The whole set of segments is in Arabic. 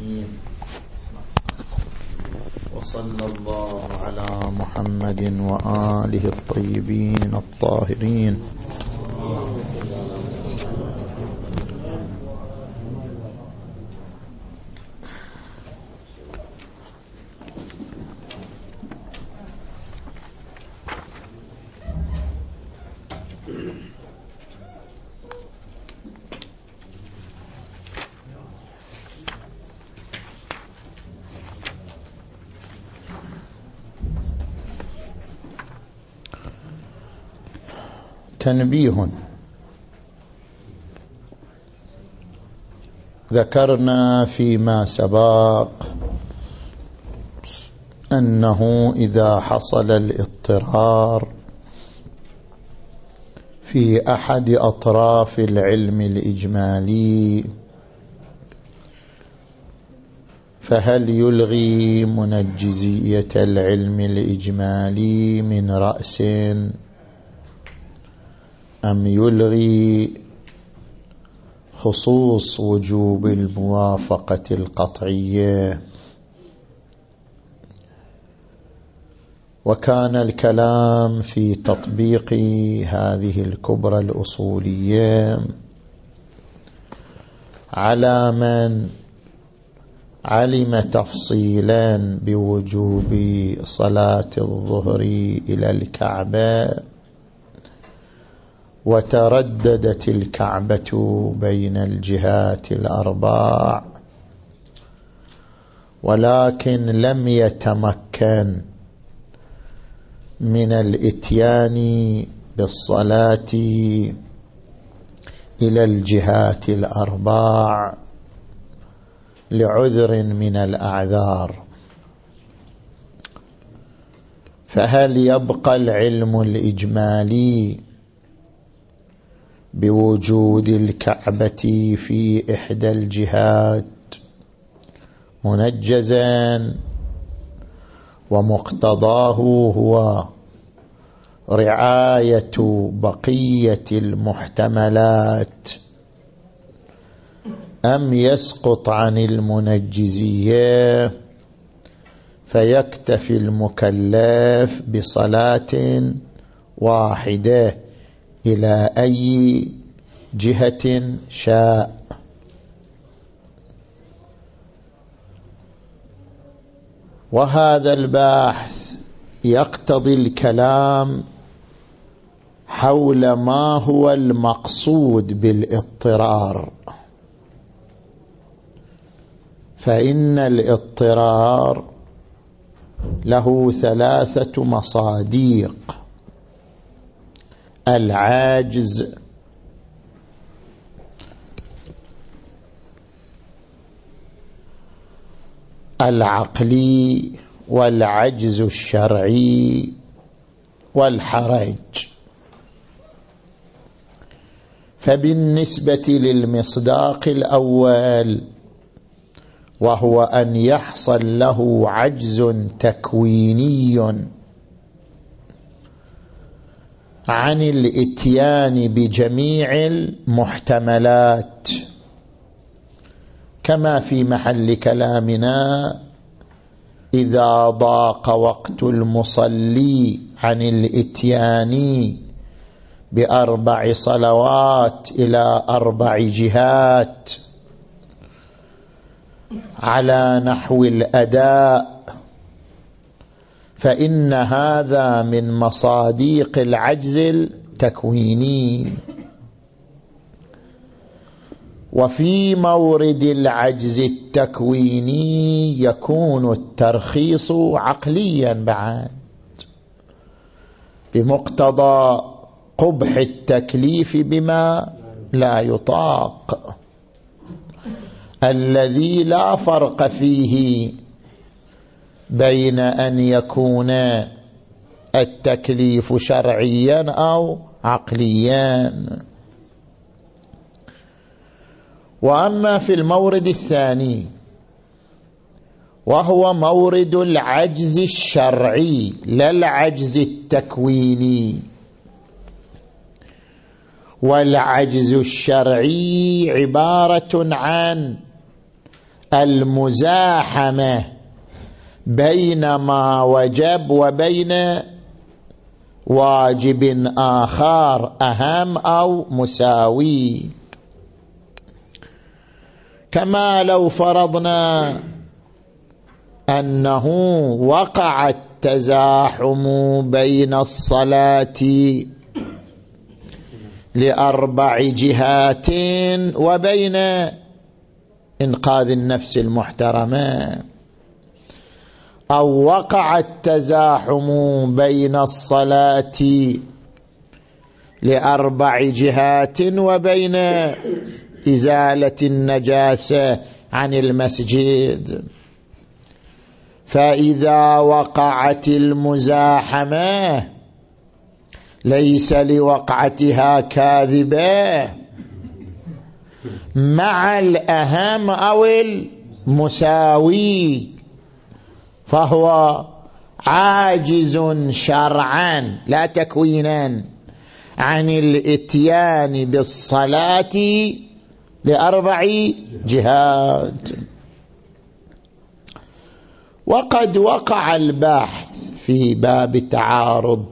الرحيم. وصلى الله على محمد وآله الطيبين الطاهرين. تنبيه. ذكرنا فيما سبق أنه إذا حصل الاضطرار في أحد أطراف العلم الإجمالي فهل يلغي منجزية العلم الإجمالي من رأس أم يلغي خصوص وجوب الموافقة القطعية؟ وكان الكلام في تطبيق هذه الكبرى الأصولية على من علم تفصيلا بوجوب صلاة الظهر إلى الكعبة. وترددت الكعبة بين الجهات الأرباع ولكن لم يتمكن من الإتيان بالصلاة إلى الجهات الأرباع لعذر من الأعذار. فهل يبقى العلم الإجمالي بوجود الكعبة في إحدى الجهات منجزا ومقتضاه هو رعاية بقية المحتملات. أم يسقط عن المنجزية فيكتفي المكلف بصلاة واحدة. إلى أي جهة شاء. وهذا الباحث يقتضي الكلام حول ما هو المقصود بالاضطرار. فإن الاضطرار له ثلاثة مصاديق. العاجز. العقلي والعجز الشرعي والحرج. فبالنسبة للمصداق الأول وهو أن يحصل له عجز تكويني عن الاتيان بجميع المحتملات. كما في محل كلامنا إذا ضاق وقت المصلي عن الاتيان بأربع صلوات إلى أربع جهات على نحو الأداء فإن هذا من مصاديق العجز التكويني. وفي مورد العجز التكويني يكون الترخيص عقليا بعد بمقتضى قبح التكليف بما لا يطاق. الذي لا فرق فيه بين أن يكون التكليف شرعيا أو عقليا. وأما في المورد الثاني وهو مورد العجز الشرعي لا العجز التكويني. والعجز الشرعي عبارة عن المزاحمة بين ما وجب وبين واجب آخر أهم أو مساوي. كما لو فرضنا أنه وقع التزاحم بين الصلاة لأربع جهات وبين إنقاذ النفس المحترمة. أو وقع التزاحم بين الصلاة لأربع جهات وبين إزالة النجاسة عن المسجد. فإذا وقعت المزاحمة ليس لوقعتها كاذبة. مع الأهم أو المساوي فهو عاجز شرعا لا تكوينا عن الإتيان بالصلاة لأربع جهات. وقد وقع البحث في باب التعارض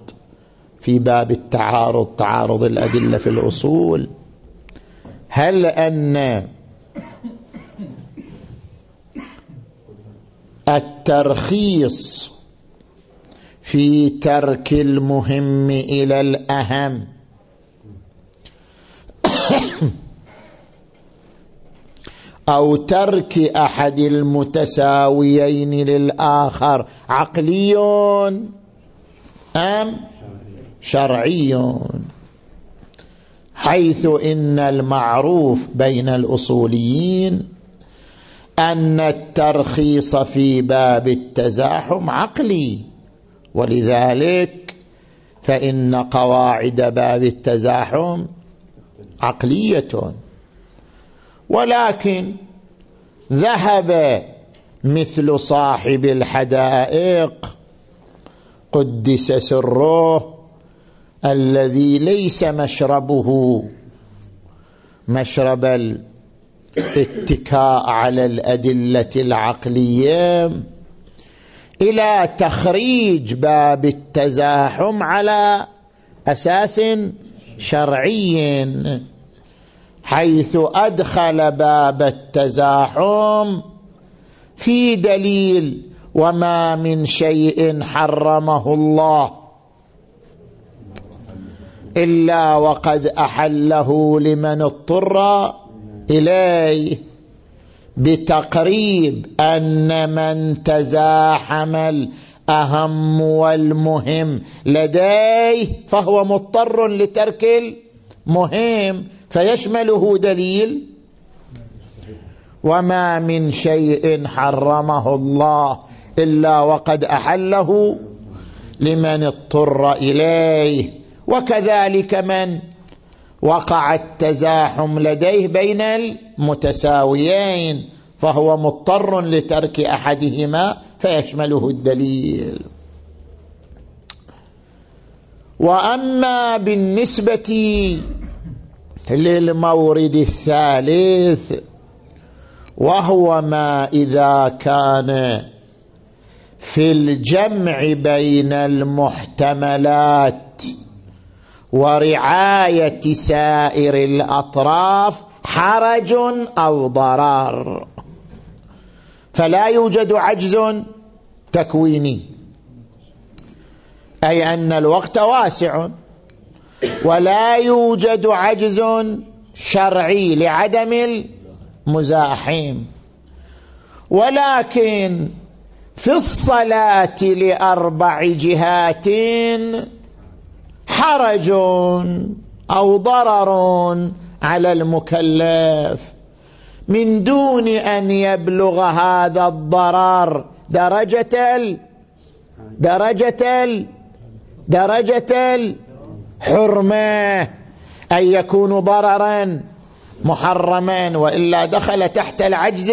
في باب التعارض تعارض الأدلة في الأصول. هل أن الترخيص في ترك المهم إلى الأهم. أو ترك أحد المتساويين للآخر. عقلي أم؟ شرعي حيث إن المعروف بين الأصوليين أن الترخيص في باب التزاحم عقلي. ولذلك فإن قواعد باب التزاحم عقلية. ولكن ذهب مثل صاحب الحدائق قدس سره الذي ليس مشربه مشرب الاتكاء على الأدلة العقلية إلى تخريج باب التزاحم على أساس شرعي. حيث أدخل باب التزاحم في دليل وما من شيء حرمه الله إلا وقد أحله لمن اضطر إليه بتقريب أن من تزاحم الأهم والمهم لديه فهو مضطر لترك المهم فيشمله دليل وما من شيء حرمه الله إلا وقد أحله لمن اضطر إليه وكذلك من وقع التزاحم لديه بين المتساويين فهو مضطر لترك أحدهما فيشمله الدليل. وأما بالنسبة للمورد الثالث وهو ما إذا كان في الجمع بين المحتملات ورعاية سائر الأطراف حرج أو ضرار فلا يوجد عجز تكويني. أي أن الوقت واسع. ولا يوجد عجز شرعي لعدم المزاحم. ولكن في الصلاة لأربع جهات حرج أو ضرر على المكلف. من دون أن يبلغ هذا الضرر. درجة ال درجة ال درجة الحرمة أن يكون ضررا محرما وإلا دخل تحت العجز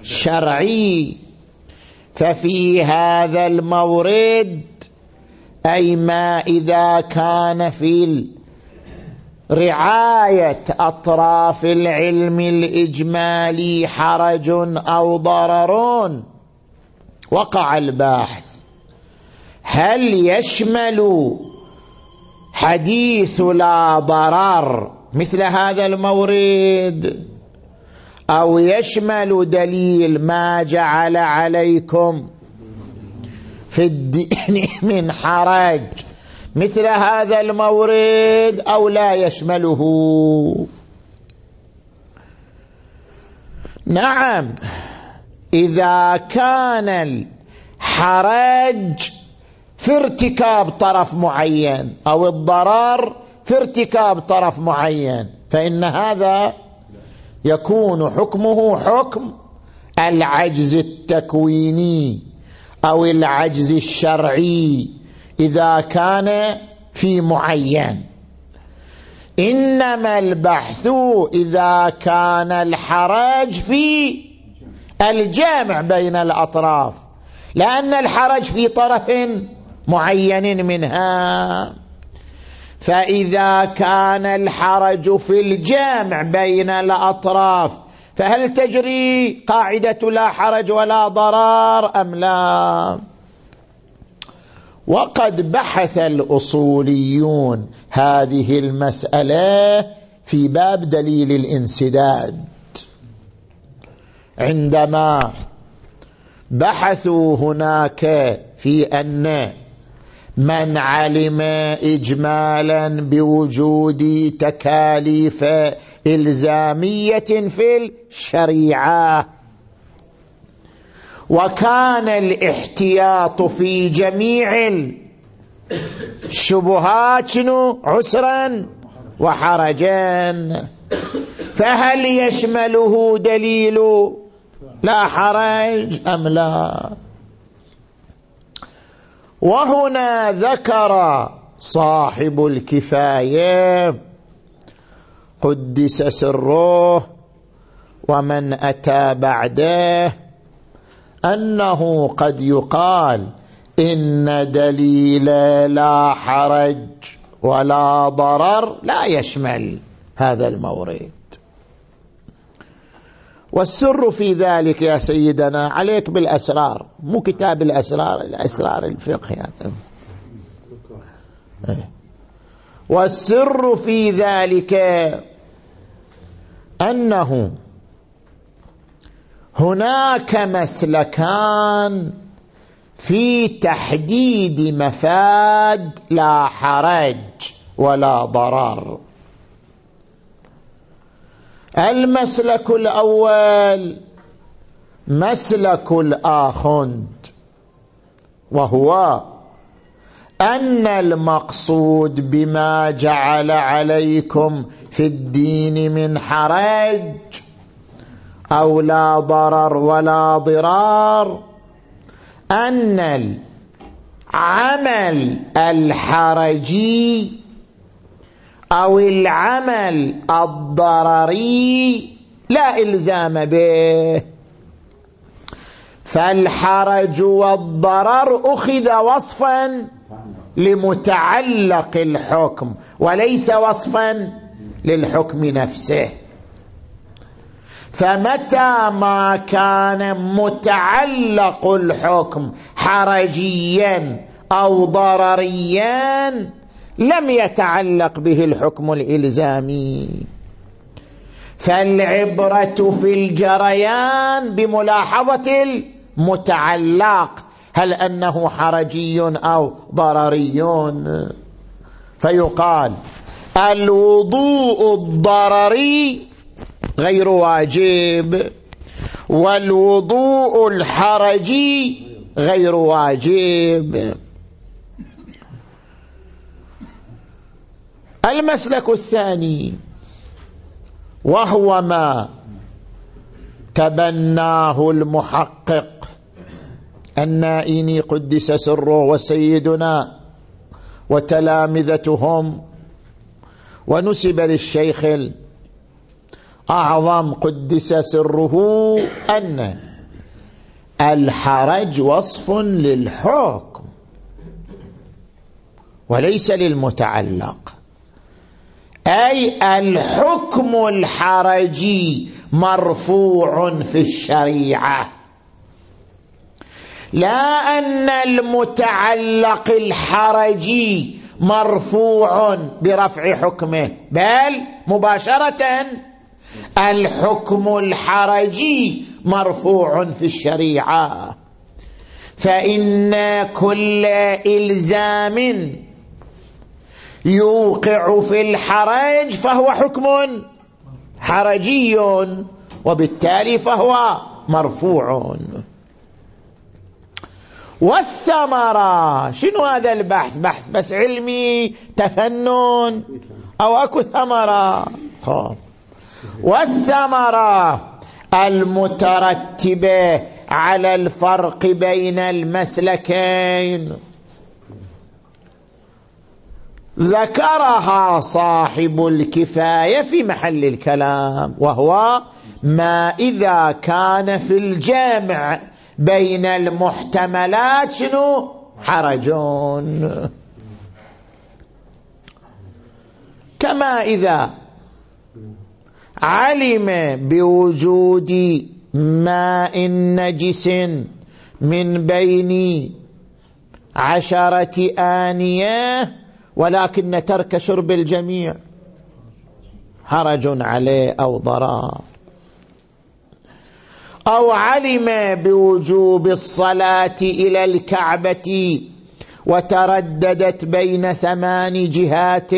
الشرعي. ففي هذا المورد أي ما إذا كان في رعاية أطراف العلم الإجمالي حرج أو ضرر وقع الباحث. هل يشمل حديث لا ضرر مثل هذا المورد؟ أو يشمل دليل ما جعل عليكم في الدين من حرج. مثل هذا المورد أو لا يشمله. نعم إذا كان الحرج في ارتكاب طرف معين أو الضرر في ارتكاب طرف معين فإن هذا يكون حكمه حكم العجز التكويني. أو العجز الشرعي إذا كان في معين. إنما البحث إذا كان الحرج في الجامع بين الأطراف لأن الحرج في طرف معين منها. فإذا كان الحرج في الجامع بين الأطراف فهل تجري قاعدة لا حرج ولا ضرار أم لا؟ وقد بحث الأصوليون هذه المسألة في باب دليل الانسداد. عندما بحثوا هناك في أن من علم إجمالا بوجود تكاليف إلزامية في الشريعة. وكان الاحتياط في جميع الشبهات عسرا وحرجا. فهل يشمله دليل لا حرج أم لا؟ وهنا ذكر صاحب الكفاية. قدس سره ومن أتى بعده أنه قد يقال إن دليل لا حرج ولا ضرر لا يشمل هذا المورد. والسر في ذلك يا سيدنا عليك بالأسرار مو كتاب الأسرار الأسرار الفقه يعني. والسر في ذلك أنه هناك مسلكان في تحديد مفاد لا حرج ولا ضرر المسلك الأول مسلك الآخند وهو أن المقصود بما جعل عليكم في الدين من حرج أو لا ضرر ولا ضرار أن العمل الحرجي أو العمل الضرري لا إلزام به. فالحرج والضرر أخذ وصفا لمتعلق الحكم وليس وصفا للحكم نفسه. فمتى ما كان متعلق الحكم حرجيا أو ضرريا لم يتعلق به الحكم الإلزامي. فالعبرة في الجريان بملاحظة المتعلق هل أنه حرجي أو ضرري؟ فيقال الوضوء الضرري غير واجب والوضوء الحرجي غير واجب. المسلك الثاني وهو ما تبناه المحقق النائني قدس سره وسيدنا وتلامذتهم ونسب للشيخ الأعظم قدس سره أن الحرج وصف للحكم وليس للمتعلق. أي الحكم الحرجي مرفوع في الشريعة. لا أن المتعلق الحرجي مرفوع برفع حكمه بل مباشرة الحكم الحرجي مرفوع في الشريعة. فإن كل إلزام يوقع في الحرج فهو حكم حرجي وبالتالي فهو مرفوع. والثمرة شنو هذا البحث؟ بحث بس علمي تفنن أو أكو ثمرة؟ والثمرة المترتبة على الفرق بين المسلكين. ذكرها صاحب الكفاية في محل الكلام وهو ما إذا كان في الجامع بين المحتملات شنو؟ حرجون كما إذا علم بوجود ماء نجس من بين عشرة آنية ولكن ترك شرب الجميع حرج عليه أو ضرار. أو علم بوجوب الصلاة إلى الكعبة وترددت بين ثمان جهات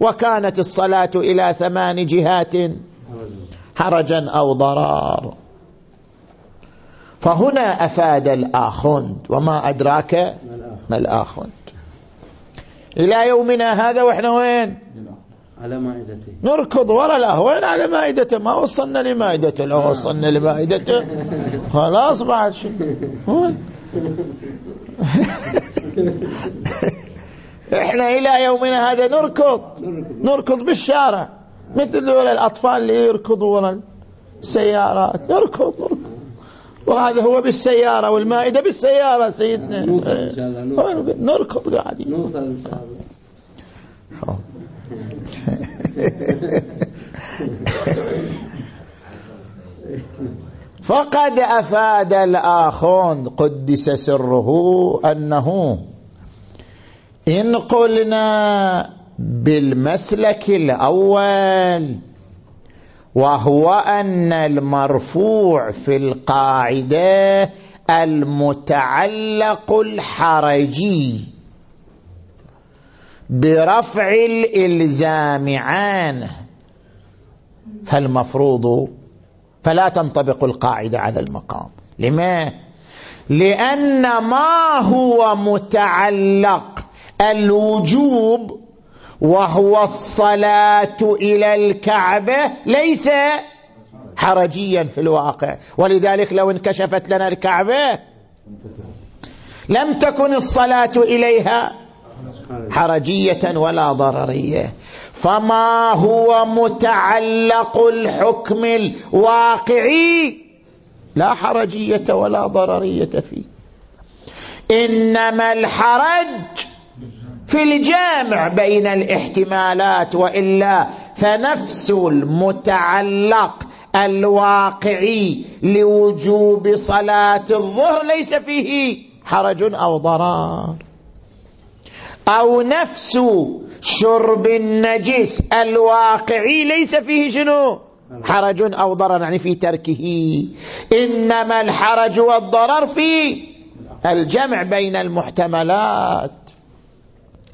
وكانت الصلاة إلى ثمان جهات حرجا أو ضرار. فهنا أفاد الآخند وما أدراك ما الآخند إلى يومنا هذا وإحنا وين؟ على مائدته. نركض ورا الأهوين على مائدته؟ ما وصلنا لمائدته لو وصلنا لمائدته خلاص بعد شو إحنا إلى يومنا هذا نركض. نركض. بالشارع. مثل الأطفال اللي يركضوا ورا السيارات. نركض نركض. وهذا هو بالسيارة والمائدة بالسيارة سيدنا. نوصل إن شاء الله نركض قاعدين. نوصل إن شاء الله. فقد أفاد الآخون قدس سره أنه إن قلنا بالمسلك الأول وهو أن المرفوع في القاعدة المتعلق الحرجي برفع الإلزام عنه فالمفروض فلا تنطبق القاعدة على المقام لما؟ لأن ما هو متعلق الوجوب وهو الصلاة إلى الكعبة ليس حرجيا في الواقع. ولذلك لو انكشفت لنا الكعبة لم تكن الصلاة إليها حرجية ولا ضررية. فما هو متعلق الحكم الواقعي؟ لا حرجية ولا ضررية فيه. إنما الحرج في الجامع بين الاحتمالات وإلا فنفس المتعلق الواقعي لوجوب صلاة الظهر ليس فيه حرج أو ضرار أو نفس شرب النجس الواقعي ليس فيه شنو؟ حرج أو ضرر يعني في تركه. إنما الحرج والضرر في الجمع بين المحتملات.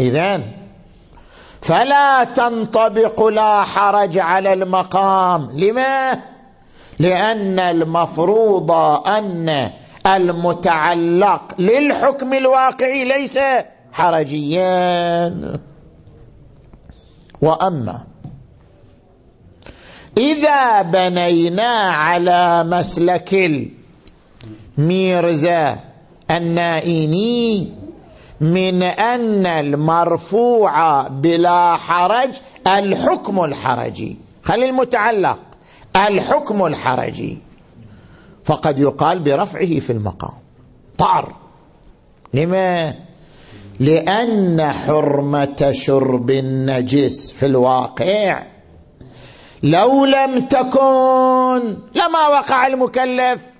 إذن فلا تنطبق لا حرج على المقام لما؟ لأن المفروض أن المتعلق للحكم الواقعي ليس حرجيا وأما إذا بنينا على مسلك الميرزا النائيني من أن المرفوع بلا حرج الحكم الحرجي. خلي المتعلق. الحكم الحرجي. فقد يقال برفعه في المقام. طار. لما؟ لأن حرمة شرب النجس في الواقع لو لم تكن لما وقع المكلف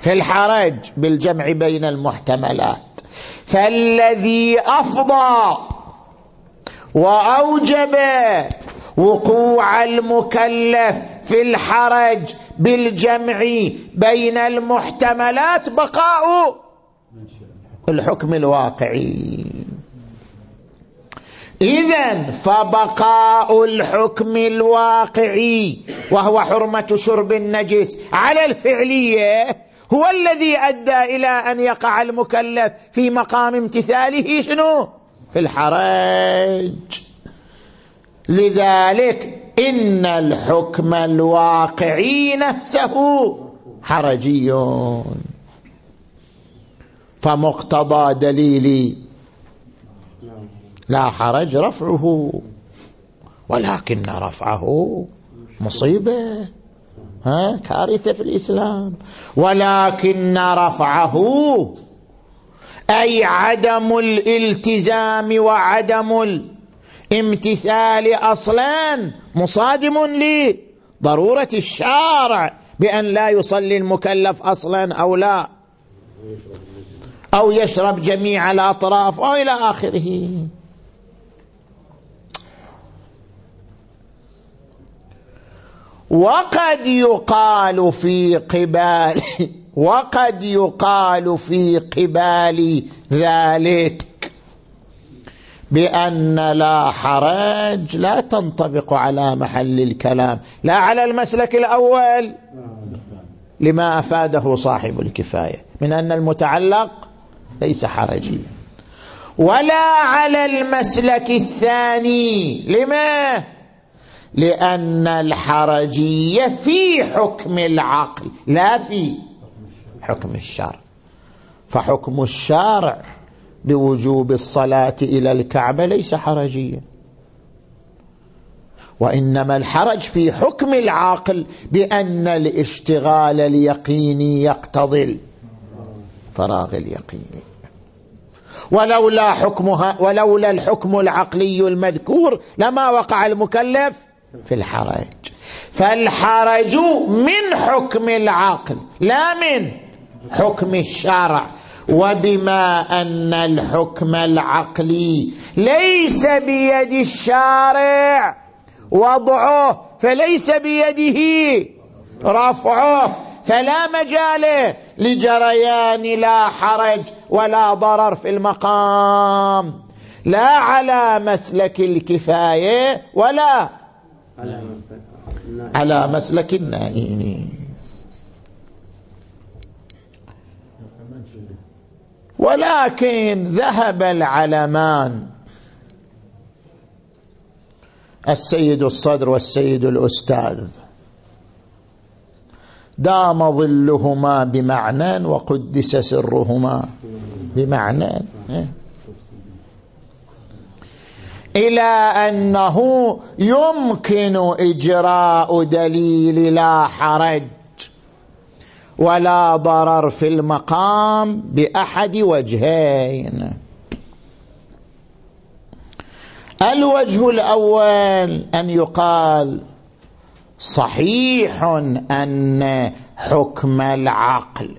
في الحرج بالجمع بين المحتملات. فالذي أفضى وأوجب وقوع المكلف في الحرج بالجمع بين المحتملات بقاء الحكم الواقعي. إذا فبقاء الحكم الواقعي وهو حرمة شرب النجس على الفعلية هو الذي أدى إلى أن يقع المكلف في مقام امتثاله شنو؟ في الحرج. لذلك إن الحكم الواقعي نفسه حرجي. فمقتضى دليل لا حرج رفعه ولكن رفعه مصيبة. ها? كارثة في الإسلام. ولكن رفعه. أي عدم الالتزام وعدم الامتثال أصلا مصادم لضرورة الشارع بأن لا يصلي المكلف أصلا أو لا. أو يشرب جميع الأطراف أو إلى آخره. وقد يقال في قبال وقد يقال في قبال ذلك بأن لا حرج لا تنطبق على محل الكلام لا على المسلك الأول. لما أفاده صاحب الكفاية من أن المتعلق ليس حرجيا. ولا على المسلك الثاني لما؟ لأن الحرجية في حكم العقل لا في حكم الشرع. فحكم الشارع بوجوب الصلاة إلى الكعبة ليس حرجيا. وإنما الحرج في حكم العاقل بأن الاشتغال اليقيني يقتضي فراغ اليقيني. ولولا حكمها ولولا الحكم العقلي المذكور لما وقع المكلف في الحرج. فالحرج من حكم العقل لا من حكم الشرع. وبما أن الحكم العقلي ليس بيد الشارع وضعه فليس بيده رفعه فلا مجال لجريان لا حرج ولا ضرر في المقام. لا على مسلك الكفاية ولا على مسلك النائين ولكن ذهب العلمان. السيد الصدر والسيد الأستاذ. دام ظلهما بمعنى وقدس سرهما بمعنى. إلى أنه يمكن إجراء دليل لا حرج ولا ضرر في المقام بأحد وجهين. الوجه الأول أن يقال صحيح أن حكم العقل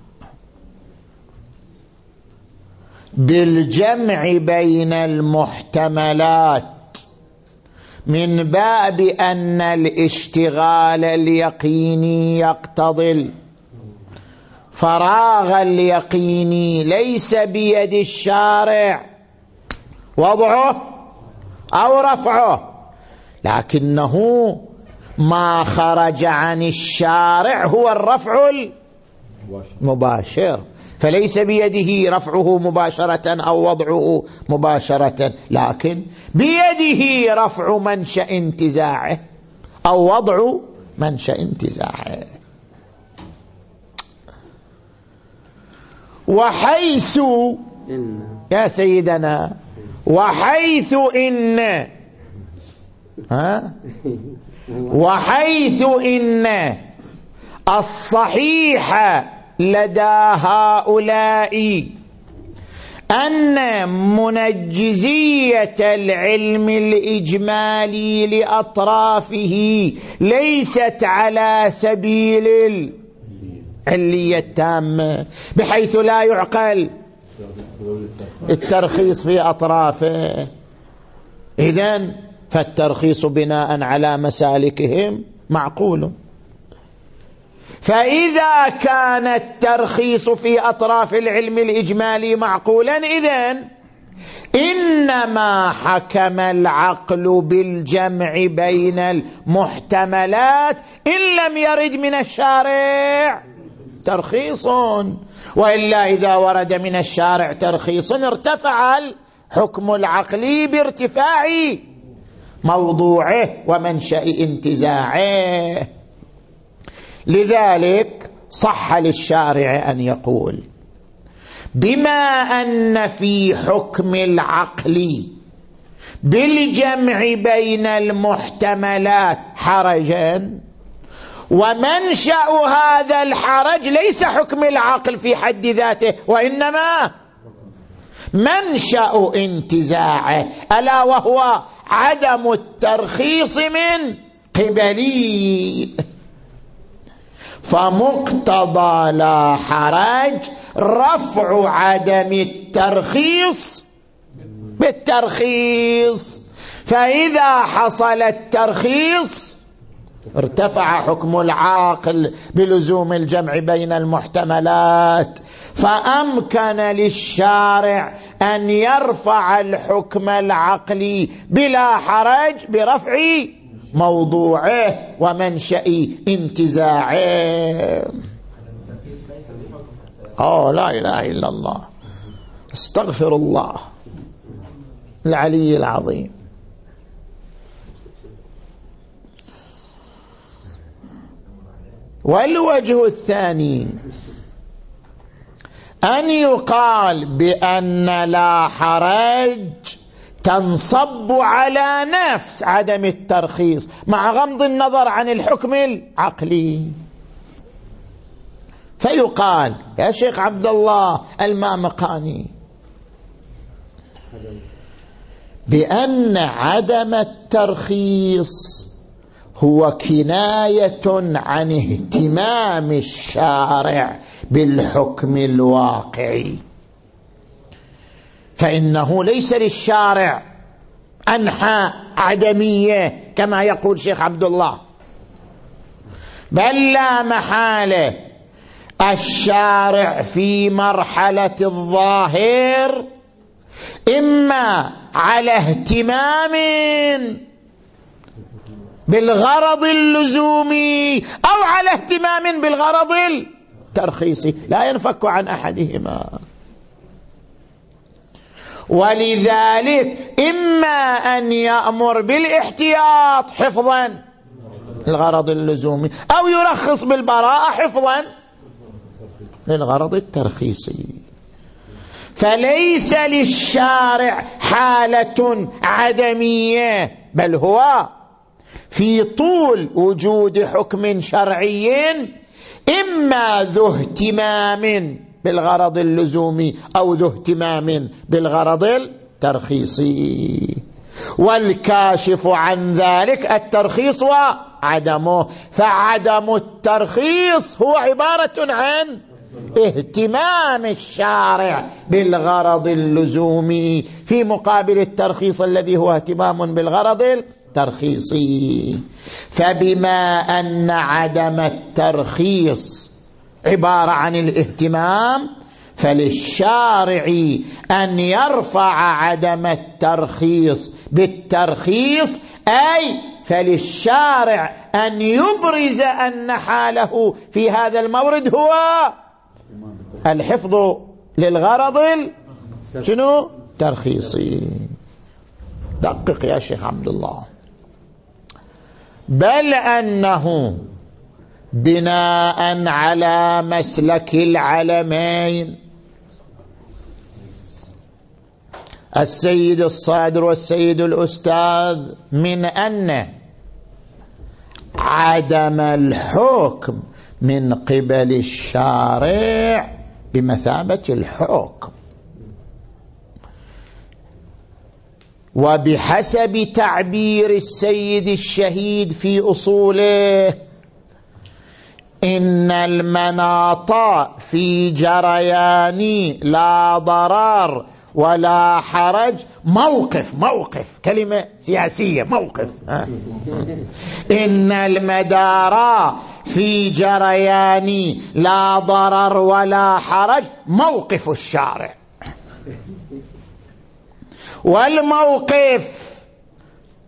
بالجمع بين المحتملات. من باب أن الاشتغال اليقيني يقتضي. فراغ اليقيني ليس بيد الشارع. وضعه أو رفعه. لكنه ما خرج عن الشارع هو الرفع المباشر. فليس بيده رفعه مباشرة أو وضعه مباشرة لكن بيده رفع منشأ انتزاعه أو وضع منشأ انتزاعه. وحيث يا سيدنا وحيث إن ها؟ وحيث إن الصحيح لدى هؤلاء أن منجزية العلم الإجمالي لأطرافه ليست على سبيل العلية التامة بحيث لا يعقل الترخيص في أطرافه. إذن فالترخيص بناء على مسالكهم معقول. فإذا كان الترخيص في أطراف العلم الإجمالي معقولا إذن إنما حكم العقل بالجمع بين المحتملات إن لم يرد من الشارع ترخيص. وإلا إذا ورد من الشارع ترخيص ارتفع الحكم العقلي بارتفاع موضوعه ومنشأ انتزاعه. لذلك صح للشارع أن يقول بما أن في حكم العقل بالجمع بين المحتملات حرجا ومنشأ هذا الحرج ليس حكم العقل في حد ذاته وإنما منشأ انتزاعه ألا وهو عدم الترخيص من قبلي. فمقتضى لا حرج رفع عدم الترخيص بالترخيص. فإذا حصل الترخيص ارتفع حكم العاقل بلزوم الجمع بين المحتملات. فأمكن للشارع أن يرفع الحكم العقلي بلا حرج برفع موضوعه ومنشأ انتزاعه. أوه لا إله إلا الله. استغفر الله. العلي العظيم. والوجه الثاني. أن يقال بأن لا حرج تنصب على نفس عدم الترخيص مع غمض النظر عن الحكم العقلي. فيقال يا شيخ عبد الله المامقاني بأن عدم الترخيص هو كناية عن اهتمام الشارع بالحكم الواقعي. فإنه ليس للشارع أنحى عدمية كما يقول شيخ عبد الله بل لا محالة. الشارع في مرحلة الظاهر إما على اهتمام بالغرض اللزومي أو على اهتمام بالغرض الترخيصي. لا ينفك عن أحدهما. ولذلك إما أن يأمر بالاحتياط حفظا الغرض اللزومي أو يرخص بالبراءة حفظا للغرض الترخيصي. فليس للشارع حالة عدمية بل هو في طول وجود حكم شرعي إما ذو اهتمام بالغرض اللزومي أو ذو اهتمام بالغرض الترخيصي. والكاشف عن ذلك الترخيص وعدمه. فعدم الترخيص هو عبارة عن اهتمام الشارع بالغرض اللزومي في مقابل الترخيص الذي هو اهتمام بالغرض الترخيصي. فبما أن عدم الترخيص عبارة عن الاهتمام فللشارع أن يرفع عدم الترخيص بالترخيص أي فللشارع أن يبرز أن حاله في هذا المورد هو الحفظ للغرض شنو؟ ترخيصي. دقق يا شيخ عبد الله. بل أنه بناء على مسلك العلمين السيد الصادر والسيد الأستاذ من أن عدم الحكم من قبل الشارع بمثابة الحكم. وبحسب تعبير السيد الشهيد في أصوله إن المناط في جريان لا ضرر ولا حرج. موقف موقف كلمة سياسية موقف. إن المدار في جريان لا ضرر ولا حرج. موقف الشارع. والموقف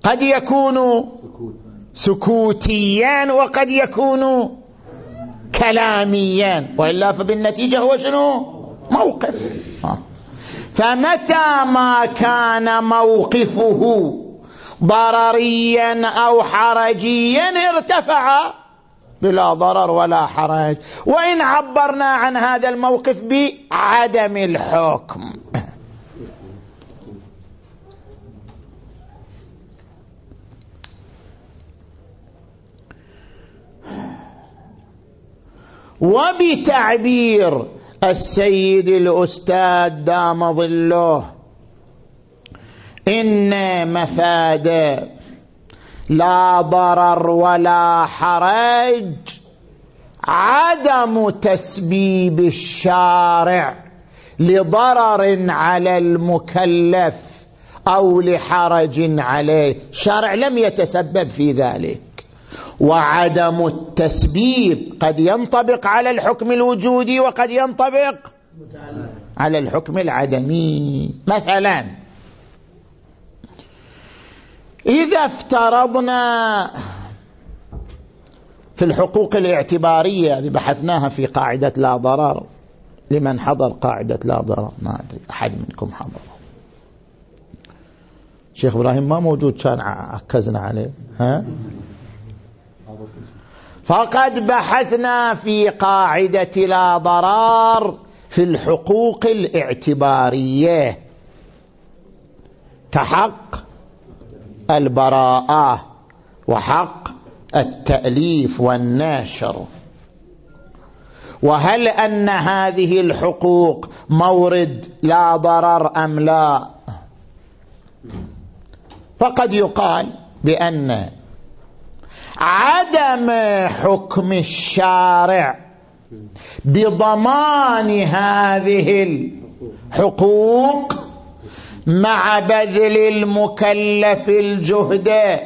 قد يكون سكوتيا وقد يكون كلاميا. وإلا فبالنتيجة هو شنو؟ موقف. فمتى ما كان موقفه ضرريا أو حرجيا ارتفع بلا ضرر ولا حرج. وإن عبرنا عن هذا الموقف بعدم الحكم. وبتعبير السيد الأستاذ دام ظله. إن مفاد لا ضرر ولا حرج. عدم تسبيب الشارع لضرر على المكلف أو لحرج عليه. الشارع لم يتسبب في ذلك. وعدم التسبيب. قد ينطبق على الحكم الوجودي وقد ينطبق على الحكم العدمي. مثلا إذا افترضنا في الحقوق الاعتبارية هذه بحثناها في قاعدة لا ضرر. لمن حضر قاعدة لا ضرر؟ ما أدري أحد منكم حضر. شيخ إبراهيم ما موجود كان عكزنا عليه ها؟ فقد بحثنا في قاعدة لا ضرار في الحقوق الاعتبارية. كحق البراءة وحق التأليف والناشر وهل أن هذه الحقوق مورد لا ضرر أم لا؟ فقد يقال بأن عدم حكم الشارع بضمان هذه الحقوق مع بذل المكلف الجهد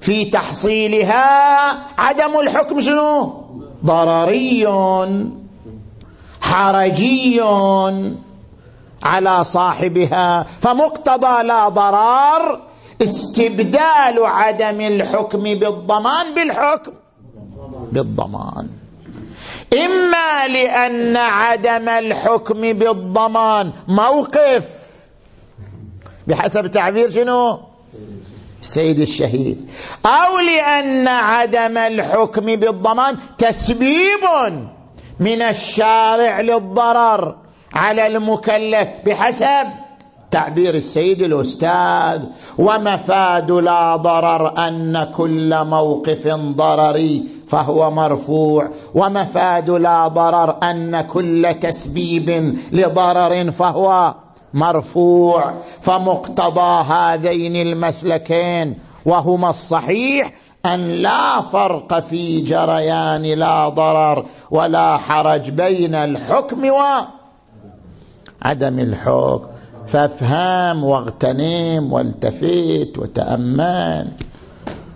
في تحصيلها. عدم الحكم شنو؟ ضرري حرجي على صاحبها. فمقتضى لا ضرار استبدال عدم الحكم بالضمان بالحكم. بالضمان. إما لأن عدم الحكم بالضمان موقف. بحسب تعبير شنو؟ السيد الشهيد. أو لأن عدم الحكم بالضمان تسبيب من الشارع للضرر على المكلف. بحسب تعبير السيد الأستاذ ومفاد لا ضرر أن كل موقف ضرري فهو مرفوع ومفاد لا ضرر أن كل تسبيب لضرر فهو مرفوع فمقتضى هذين المسلكين وهما الصحيح أن لا فرق في جريان لا ضرر ولا حرج بين الحكم وعدم الحكم. فافهام واغتنم والتفت وتأمل.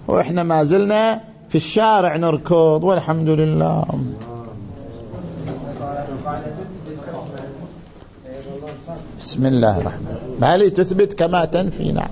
وإحنا ما زلنا في الشارع نركض والحمد لله. بسم الله الرحمن الرحيم. تثبت كما تنفي نعم.